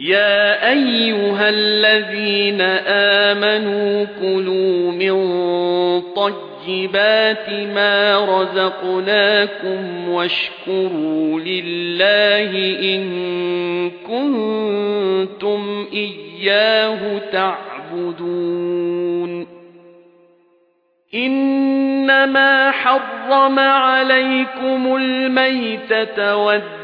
يَا أَيُّهَا الَّذِينَ آمَنُوا كُلُوا مِن طَيِّبَاتِ مَا رَزَقْنَاكُمْ وَاشْكُرُوا لِلَّهِ إِن كُنتُمْ إِيَّاهُ تَعْبُدُونَ. إِنَّمَا حَرَّمَ عَلَيْكُمُ الْمَيْتَةَ وَالدَّمَ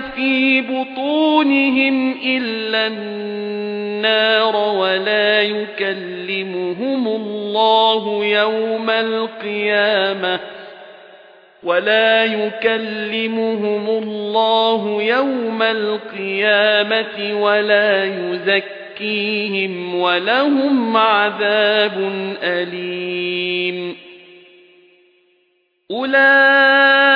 في بطونهم إلا النار ولا يكلمهم الله يوم القيامة ولا يكلمهم الله يوم القيامة ولا يزكيهم ولهم عذاب أليم أولئك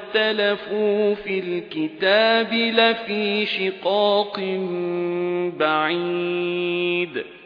اخْتَلَفُوا فِي الْكِتَابِ لَفِي شِقَاقٍ بَعِيدٍ.